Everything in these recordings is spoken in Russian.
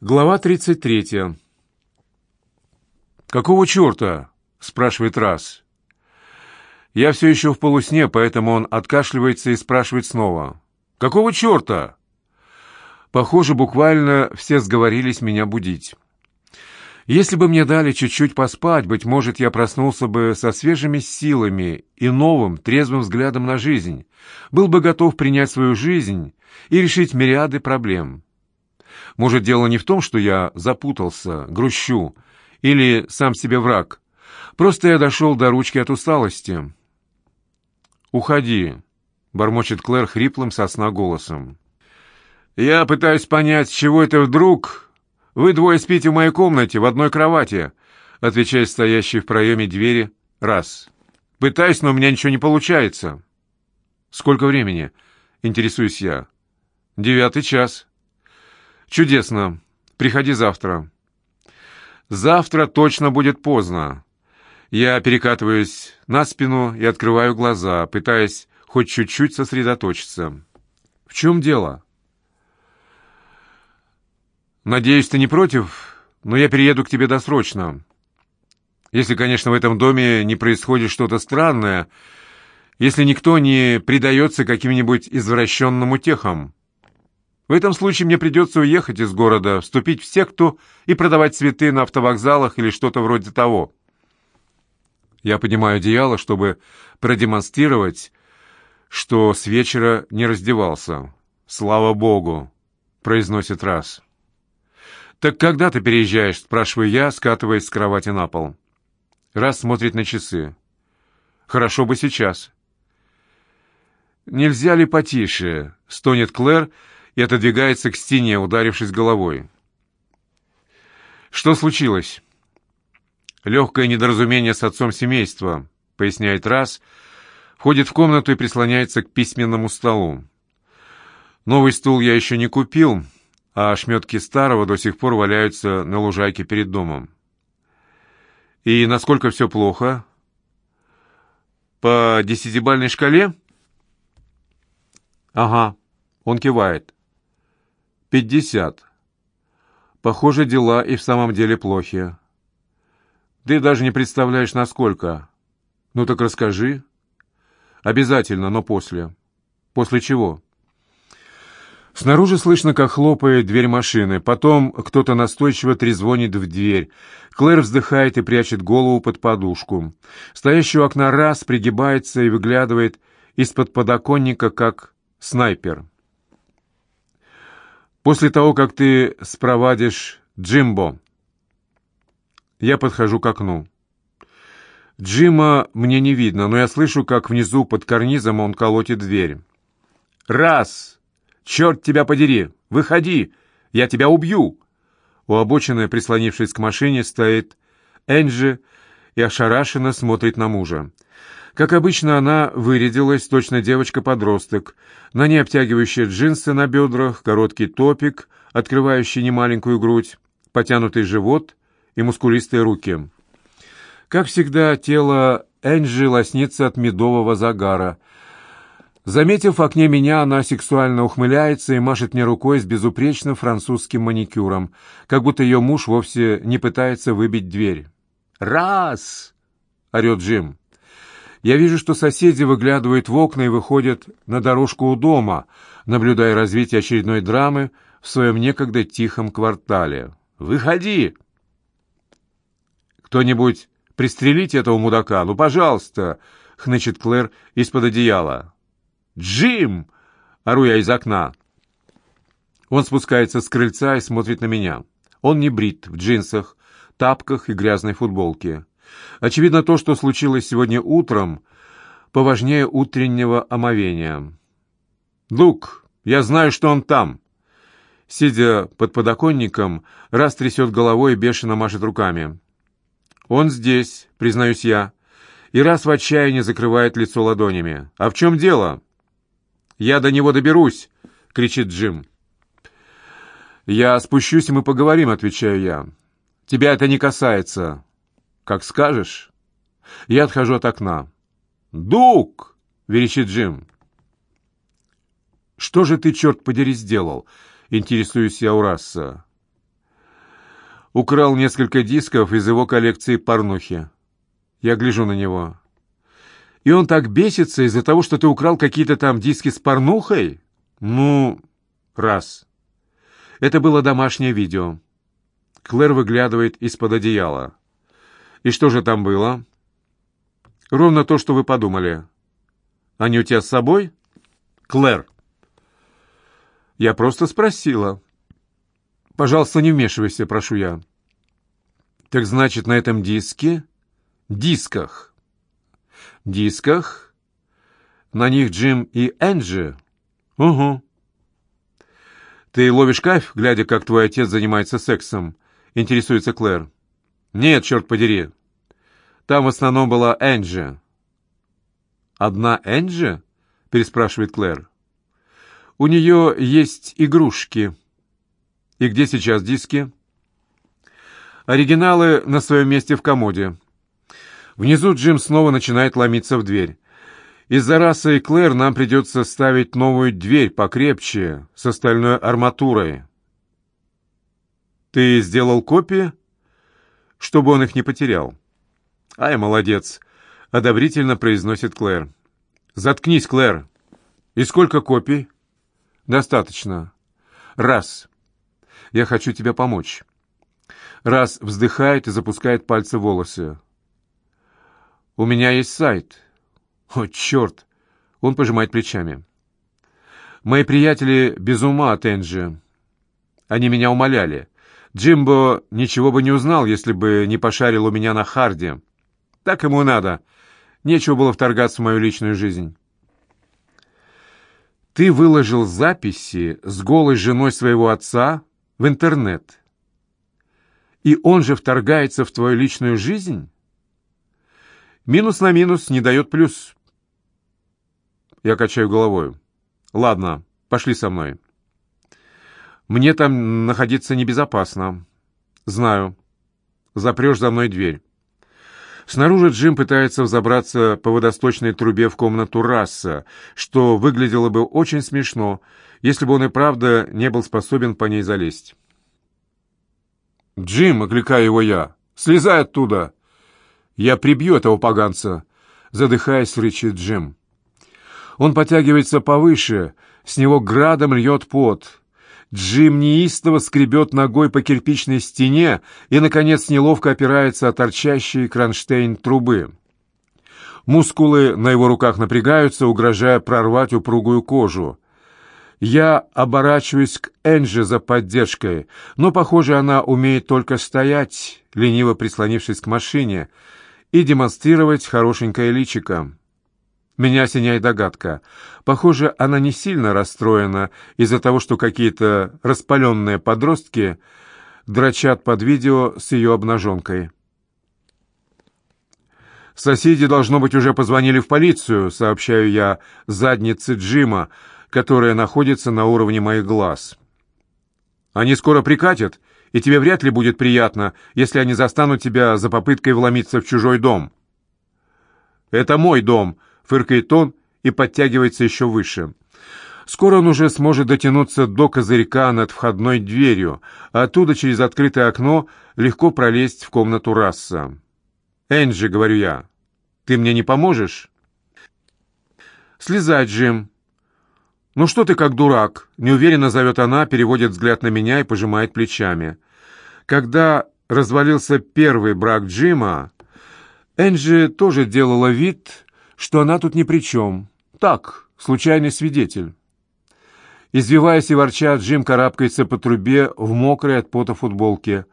Глава 33. «Какого черта?» — спрашивает раз. Я все еще в полусне, поэтому он откашливается и спрашивает снова. «Какого черта?» Похоже, буквально все сговорились меня будить. Если бы мне дали чуть-чуть поспать, быть может, я проснулся бы со свежими силами и новым, трезвым взглядом на жизнь, был бы готов принять свою жизнь и решить мириады проблем. Может, дело не в том, что я запутался, грущу или сам себе враг. Просто я дошел до ручки от усталости. «Уходи», — бормочет Клэр хриплым сосна голосом. «Я пытаюсь понять, чего это вдруг вы двое спите в моей комнате в одной кровати», — отвечает стоящий в проеме двери раз. «Пытаюсь, но у меня ничего не получается». «Сколько времени?» — интересуюсь я. «Девятый час». «Чудесно. Приходи завтра». «Завтра точно будет поздно». Я перекатываюсь на спину и открываю глаза, пытаясь хоть чуть-чуть сосредоточиться. «В чем дело?» «Надеюсь, ты не против, но я перееду к тебе досрочно. Если, конечно, в этом доме не происходит что-то странное, если никто не предается каким-нибудь извращенным утехам». В этом случае мне придется уехать из города, вступить в секту и продавать цветы на автовокзалах или что-то вроде того. Я поднимаю одеяло, чтобы продемонстрировать, что с вечера не раздевался. «Слава Богу!» — произносит раз. «Так когда ты переезжаешь?» — спрашиваю я, скатываясь с кровати на пол. Раз смотрит на часы. «Хорошо бы сейчас». «Нельзя ли потише?» — стонет Клэр, — и отодвигается к стене, ударившись головой. «Что случилось?» «Легкое недоразумение с отцом семейства», — поясняет раз, входит в комнату и прислоняется к письменному столу. «Новый стул я еще не купил, а ошметки старого до сих пор валяются на лужайке перед домом». «И насколько все плохо?» «По десятибальной шкале?» «Ага», — он кивает. Пятьдесят. Похоже, дела и в самом деле плохи. Ты даже не представляешь, насколько. Ну так расскажи. Обязательно, но после. После чего? Снаружи слышно, как хлопает дверь машины. Потом кто-то настойчиво трезвонит в дверь. Клэр вздыхает и прячет голову под подушку. Стоящий у окна раз пригибается и выглядывает из-под подоконника, как снайпер. После того, как ты спровадишь Джимбо, я подхожу к окну. Джима мне не видно, но я слышу, как внизу под карнизом он колотит дверь. «Раз! Черт тебя подери! Выходи! Я тебя убью!» У обочины, прислонившись к машине, стоит Энджи и ошарашенно смотрит на мужа. Как обычно, она вырядилась, точно девочка-подросток. На ней обтягивающие джинсы на бедрах, короткий топик, открывающий немаленькую грудь, потянутый живот и мускулистые руки. Как всегда, тело Энджи лоснится от медового загара. Заметив в окне меня, она сексуально ухмыляется и машет мне рукой с безупречным французским маникюром, как будто ее муж вовсе не пытается выбить дверь. «Раз!» — орет Джим. Я вижу, что соседи выглядывают в окна и выходят на дорожку у дома, наблюдая развитие очередной драмы в своем некогда тихом квартале. «Выходи!» «Кто-нибудь пристрелите этого мудака? Ну, пожалуйста!» — хнычет Клэр из-под одеяла. «Джим!» — ору я из окна. Он спускается с крыльца и смотрит на меня. Он не брит, в джинсах, тапках и грязной футболке. Очевидно, то, что случилось сегодня утром, поважнее утреннего омовения. «Лук, я знаю, что он там!» Сидя под подоконником, раз трясет головой и бешено машет руками. «Он здесь, признаюсь я». И раз в отчаянии закрывает лицо ладонями. «А в чем дело?» «Я до него доберусь!» — кричит Джим. «Я спущусь, и мы поговорим», — отвечаю я. «Тебя это не касается. «Как скажешь». Я отхожу от окна. «Дук!» — верещит Джим. «Что же ты, черт подери, сделал?» — интересуюсь я у Расса. украл несколько дисков из его коллекции порнухи. Я гляжу на него. И он так бесится из-за того, что ты украл какие-то там диски с порнухой? Ну, раз. Это было домашнее видео. Клэр выглядывает из-под одеяла. И что же там было? Ровно то, что вы подумали. Они у тебя с собой? Клэр. Я просто спросила. Пожалуйста, не вмешивайся, прошу я. Так значит, на этом диске? Дисках. Дисках? На них Джим и Энджи? Угу. Ты ловишь кайф, глядя, как твой отец занимается сексом? Интересуется Клэр. Нет, черт подери. Там в основном была Энджи. Одна Энджи? Переспрашивает Клэр. У нее есть игрушки. И где сейчас диски? Оригиналы на своем месте в комоде. Внизу Джим снова начинает ломиться в дверь. Из-за расы и Клэр нам придется ставить новую дверь покрепче, с остальной арматурой. Ты сделал копии, чтобы он их не потерял? Ай, молодец, одобрительно произносит Клэр. Заткнись, Клэр. И сколько копий? Достаточно. Раз. Я хочу тебе помочь. Раз вздыхает и запускает пальцы в волосы. У меня есть сайт. О, черт! Он пожимает плечами. Мои приятели без ума от Энджи. Они меня умоляли. Джимбо ничего бы не узнал, если бы не пошарил у меня на Харде. Так ему надо. Нечего было вторгаться в мою личную жизнь. Ты выложил записи с голой женой своего отца в интернет. И он же вторгается в твою личную жизнь? Минус на минус не дает плюс. Я качаю головой. Ладно, пошли со мной. Мне там находиться небезопасно. Знаю. Запрешь за мной дверь. Снаружи Джим пытается взобраться по водосточной трубе в комнату Расса, что выглядело бы очень смешно, если бы он и правда не был способен по ней залезть. «Джим!» — окликаю его я. «Слезай оттуда!» «Я прибью этого поганца!» — задыхаясь, рычит Джим. Он потягивается повыше, с него градом льет пот. Джим неистово скребет ногой по кирпичной стене и, наконец, неловко опирается о торчащий кронштейн трубы. Мускулы на его руках напрягаются, угрожая прорвать упругую кожу. Я оборачиваюсь к Энджи за поддержкой, но, похоже, она умеет только стоять, лениво прислонившись к машине, и демонстрировать хорошенькое личико. Меня осеняет догадка. Похоже, она не сильно расстроена из-за того, что какие-то распаленные подростки дрочат под видео с ее обнаженкой. «Соседи, должно быть, уже позвонили в полицию», — сообщаю я заднице Джима, которая находится на уровне моих глаз. «Они скоро прикатят, и тебе вряд ли будет приятно, если они застанут тебя за попыткой вломиться в чужой дом». «Это мой дом», фыркает он и подтягивается еще выше. Скоро он уже сможет дотянуться до козырька над входной дверью, а оттуда через открытое окно легко пролезть в комнату Расса. «Энджи», — говорю я, — «ты мне не поможешь?» «Слезай, Джим». «Ну что ты как дурак?» — неуверенно зовет она, переводит взгляд на меня и пожимает плечами. Когда развалился первый брак Джима, Энджи тоже делала вид, что она тут ни при чем. Так, случайный свидетель. Извиваясь и ворча, Джим карабкается по трубе в мокрой от пота футболке,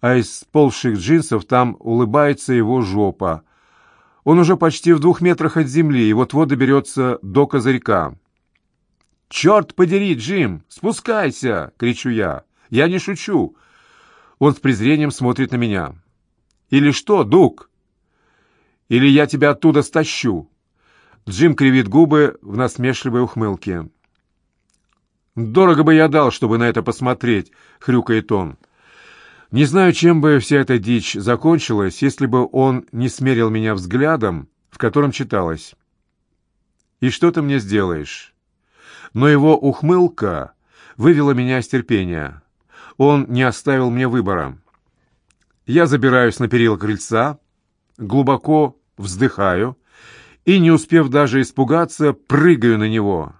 а из полших джинсов там улыбается его жопа. Он уже почти в двух метрах от земли и вот-вот доберется до козырька. «Черт подери, Джим! Спускайся!» — кричу я. «Я не шучу!» Он с презрением смотрит на меня. «Или что, Дук?» Или я тебя оттуда стащу?» Джим кривит губы в насмешливой ухмылке. «Дорого бы я дал, чтобы на это посмотреть», — хрюкает он. Не знаю, чем бы вся эта дичь закончилась, если бы он не смерил меня взглядом, в котором читалось. «И что ты мне сделаешь?» Но его ухмылка вывела меня из терпения. Он не оставил мне выбора. Я забираюсь на перила крыльца, глубоко вздыхаю и, не успев даже испугаться, прыгаю на него.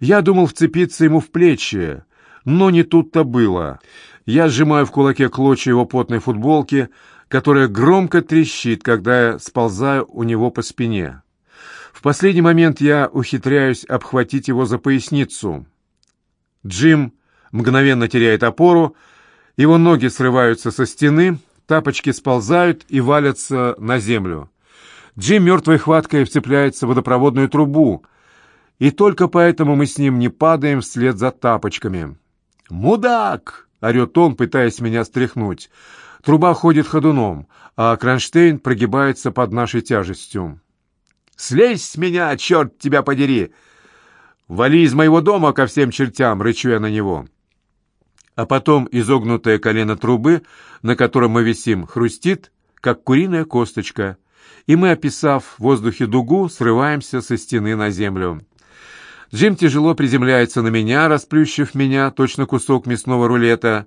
Я думал вцепиться ему в плечи, но не тут-то было. Я сжимаю в кулаке клочья его потной футболки, которая громко трещит, когда я сползаю у него по спине. В последний момент я ухитряюсь обхватить его за поясницу. Джим мгновенно теряет опору, его ноги срываются со стены, тапочки сползают и валятся на землю. Джим мертвой хваткой вцепляется в водопроводную трубу, и только поэтому мы с ним не падаем вслед за тапочками. «Мудак!» — орет он, пытаясь меня стряхнуть. Труба ходит ходуном, а кронштейн прогибается под нашей тяжестью. «Слезь с меня, черт тебя подери! Вали из моего дома ко всем чертям!» — рычу я на него. А потом изогнутое колено трубы, на котором мы висим, хрустит, как куриная косточка, и мы, описав в воздухе дугу, срываемся со стены на землю. Джим тяжело приземляется на меня, расплющив меня, точно кусок мясного рулета.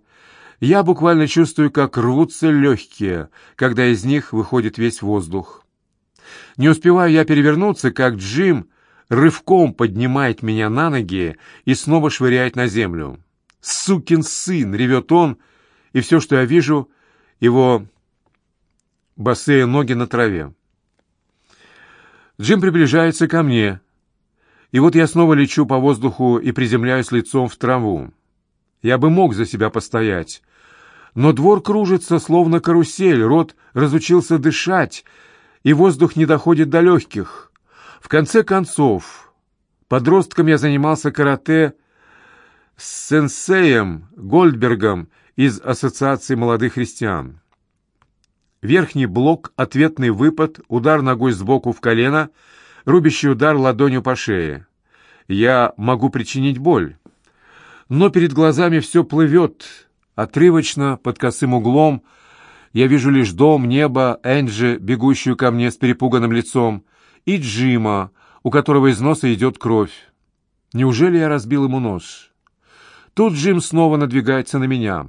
Я буквально чувствую, как рвутся легкие, когда из них выходит весь воздух. Не успеваю я перевернуться, как Джим рывком поднимает меня на ноги и снова швыряет на землю. «Сукин сын!» — ревет он, и все, что я вижу, его босые ноги на траве. Джим приближается ко мне, и вот я снова лечу по воздуху и приземляюсь лицом в траву. Я бы мог за себя постоять, но двор кружится, словно карусель, рот разучился дышать, и воздух не доходит до легких. В конце концов, подростком я занимался карате с сенсеем Гольдбергом из Ассоциации молодых христиан. Верхний блок, ответный выпад, удар ногой сбоку в колено, рубящий удар ладонью по шее. Я могу причинить боль. Но перед глазами все плывет, отрывочно, под косым углом. Я вижу лишь дом, небо, Энджи, бегущую ко мне с перепуганным лицом, и Джима, у которого из носа идет кровь. Неужели я разбил ему нос? Тут Джим снова надвигается на меня.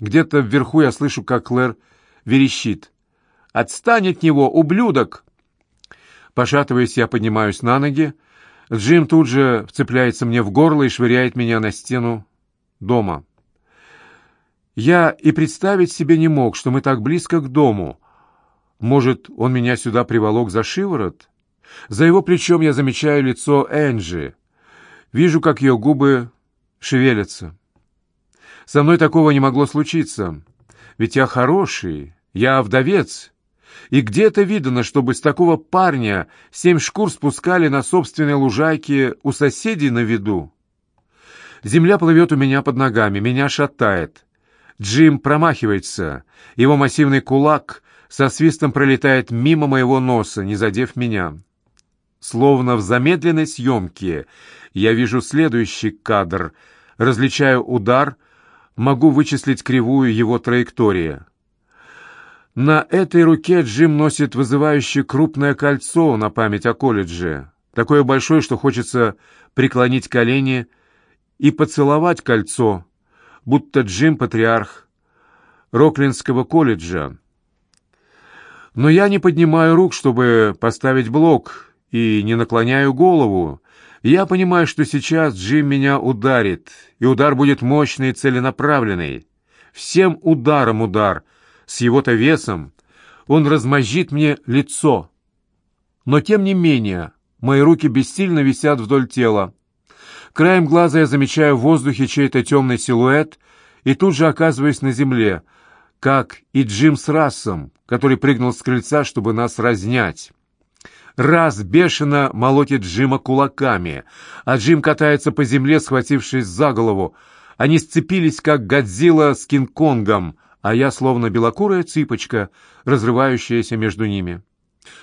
Где-то вверху я слышу, как Клэр верещит. «Отстань от него, ублюдок!» Пошатываясь, я поднимаюсь на ноги. Джим тут же вцепляется мне в горло и швыряет меня на стену дома. Я и представить себе не мог, что мы так близко к дому. Может, он меня сюда приволок за шиворот? За его плечом я замечаю лицо Энджи. Вижу, как ее губы шевелятся. Со мной такого не могло случиться, ведь я хороший, я вдовец. И где это видано, чтобы с такого парня семь шкур спускали на собственной лужайке у соседей на виду? Земля плывет у меня под ногами, меня шатает. Джим промахивается. Его массивный кулак со свистом пролетает мимо моего носа, не задев меня. Словно в замедленной съемке я вижу следующий кадр, различаю удар, могу вычислить кривую его траектории. На этой руке Джим носит вызывающее крупное кольцо на память о колледже, такое большое, что хочется преклонить колени и поцеловать кольцо, будто Джим — патриарх Роклинского колледжа. Но я не поднимаю рук, чтобы поставить блок, и не наклоняю голову. Я понимаю, что сейчас Джим меня ударит, и удар будет мощный и целенаправленный. Всем ударом удар — с его-то весом, он размозжит мне лицо. Но тем не менее, мои руки бессильно висят вдоль тела. Краем глаза я замечаю в воздухе чей-то темный силуэт и тут же оказываюсь на земле, как и Джим с Рассом, который прыгнул с крыльца, чтобы нас разнять. Раз бешено молотит Джима кулаками, а Джим катается по земле, схватившись за голову. Они сцепились, как Годзилла с Кинг-Конгом — а я словно белокурая цыпочка, разрывающаяся между ними.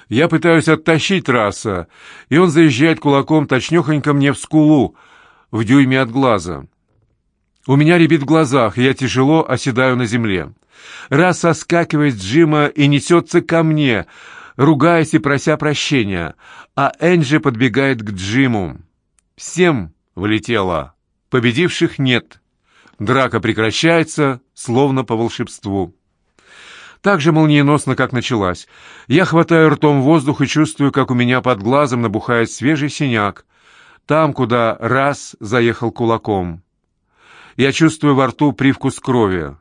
Я пытаюсь оттащить раса, и он заезжает кулаком точнёхонько мне в скулу, в дюйме от глаза. У меня рябит в глазах, и я тяжело оседаю на земле. Раз соскакивает с Джима и несется ко мне, ругаясь и прося прощения, а Энджи подбегает к Джиму. Всем влетело. Победивших нет. Драка прекращается, словно по волшебству. Так же молниеносно, как началась. Я хватаю ртом воздух и чувствую, как у меня под глазом набухает свежий синяк, там, куда раз заехал кулаком. Я чувствую во рту привкус крови.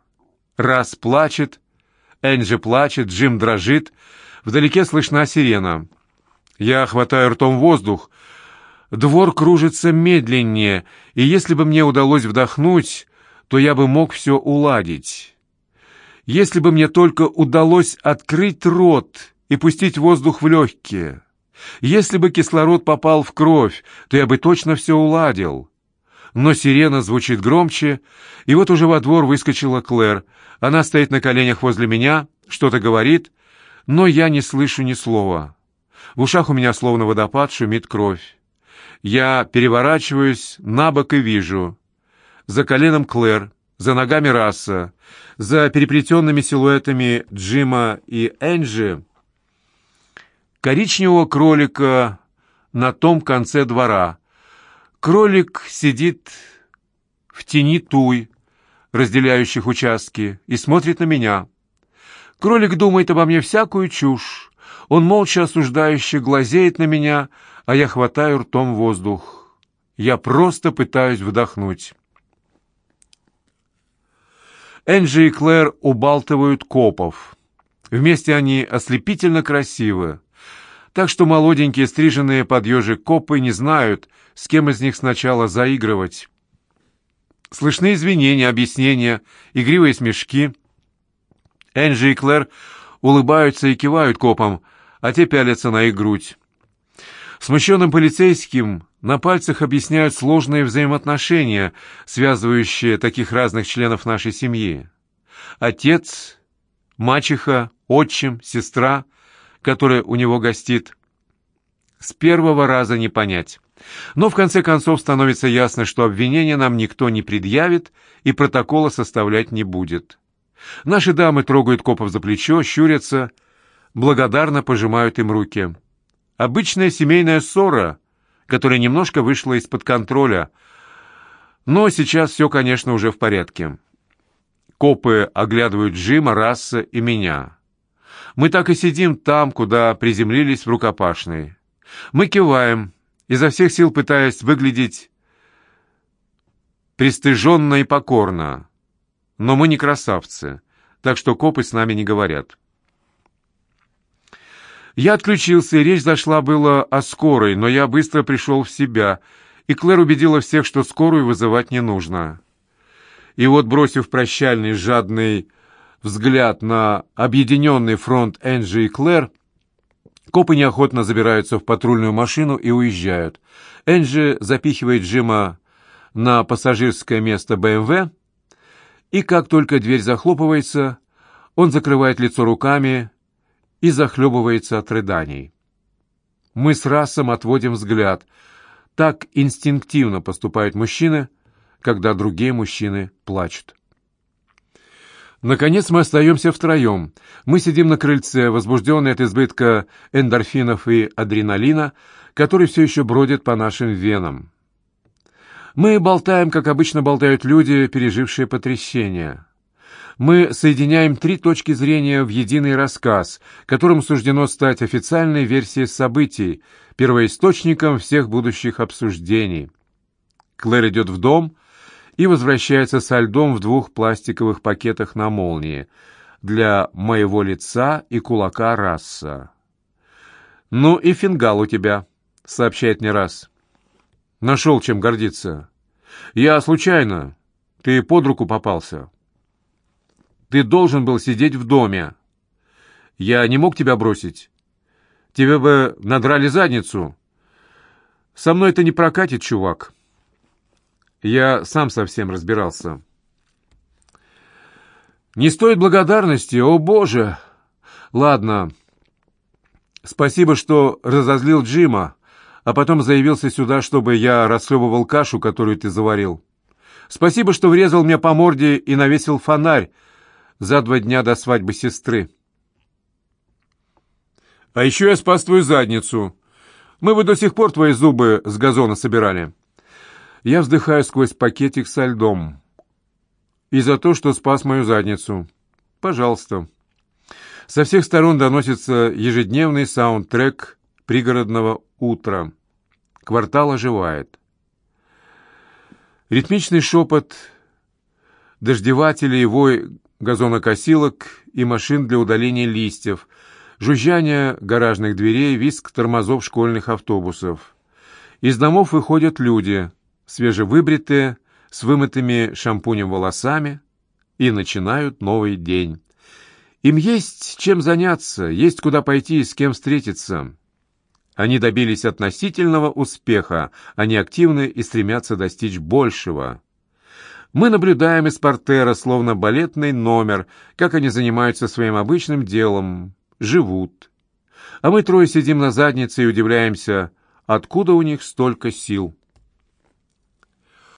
Раз плачет, Энджи плачет, Джим дрожит, вдалеке слышна сирена. Я хватаю ртом воздух. Двор кружится медленнее, и если бы мне удалось вдохнуть, то я бы мог все уладить. Если бы мне только удалось открыть рот и пустить воздух в легкие. Если бы кислород попал в кровь, то я бы точно все уладил. Но сирена звучит громче, и вот уже во двор выскочила Клэр. Она стоит на коленях возле меня, что-то говорит, но я не слышу ни слова. В ушах у меня словно водопад шумит кровь. Я переворачиваюсь на бок и вижу. За коленом Клэр, за ногами Расса, за переплетенными силуэтами Джима и Энджи, коричневого кролика на том конце двора. Кролик сидит в тени туй, разделяющих участки, и смотрит на меня. Кролик думает обо мне всякую чушь. Он молча осуждающе глазеет на меня, а я хватаю ртом воздух. Я просто пытаюсь вдохнуть. Энджи и Клэр убалтывают копов. Вместе они ослепительно красивы. Так что молоденькие, стриженные под ежик копы не знают, с кем из них сначала заигрывать. Слышны извинения, объяснения, игривые смешки. Энджи и Клэр улыбаются и кивают копам, а те пялятся на их грудь. Смущенным полицейским на пальцах объясняют сложные взаимоотношения, связывающие таких разных членов нашей семьи. Отец, мачеха, отчим, сестра, которая у него гостит. С первого раза не понять. Но в конце концов становится ясно, что обвинения нам никто не предъявит и протокола составлять не будет. Наши дамы трогают копов за плечо, щурятся, благодарно пожимают им руки. Обычная семейная ссора, которая немножко вышла из-под контроля. Но сейчас все, конечно, уже в порядке. Копы оглядывают Джима, Расса и меня. Мы так и сидим там, куда приземлились в рукопашной. Мы киваем, изо всех сил пытаясь выглядеть пристыженно и покорно. Но мы не красавцы, так что копы с нами не говорят. Я отключился, и речь зашла было о скорой, но я быстро пришел в себя, и Клэр убедила всех, что скорую вызывать не нужно. И вот, бросив прощальный жадный взгляд на объединенный фронт Энджи и Клэр, копы неохотно забираются в патрульную машину и уезжают. Энджи запихивает Джима на пассажирское место БМВ, и как только дверь захлопывается, он закрывает лицо руками и захлебывается от рыданий. Мы с расом отводим взгляд. Так инстинктивно поступают мужчины, когда другие мужчины плачут. Наконец мы остаемся втроем. Мы сидим на крыльце, возбужденные от избытка эндорфинов и адреналина, который все еще бродит по нашим венам. Мы болтаем, как обычно болтают люди, пережившие потрясение мы соединяем три точки зрения в единый рассказ, которым суждено стать официальной версией событий, первоисточником всех будущих обсуждений. Клэр идет в дом и возвращается со льдом в двух пластиковых пакетах на молнии для моего лица и кулака раса. «Ну и фингал у тебя», — сообщает мне раз. «Нашел чем гордиться. Я случайно. Ты под руку попался». Ты должен был сидеть в доме. Я не мог тебя бросить. Тебе бы надрали задницу. Со мной это не прокатит, чувак. Я сам совсем разбирался. Не стоит благодарности, о боже! Ладно. Спасибо, что разозлил Джима, а потом заявился сюда, чтобы я расхлебывал кашу, которую ты заварил. Спасибо, что врезал мне по морде и навесил фонарь, за два дня до свадьбы сестры. А еще я спас твою задницу. Мы бы до сих пор твои зубы с газона собирали. Я вздыхаю сквозь пакетик со льдом. И за то, что спас мою задницу. Пожалуйста. Со всех сторон доносится ежедневный саундтрек пригородного утра. Квартал оживает. Ритмичный шепот дождевателей, вой газонокосилок и машин для удаления листьев, жужжание гаражных дверей, визг тормозов школьных автобусов. Из домов выходят люди, свежевыбритые, с вымытыми шампунем волосами, и начинают новый день. Им есть чем заняться, есть куда пойти и с кем встретиться. Они добились относительного успеха, они активны и стремятся достичь большего. Мы наблюдаем из портера, словно балетный номер, как они занимаются своим обычным делом, живут. А мы трое сидим на заднице и удивляемся, откуда у них столько сил.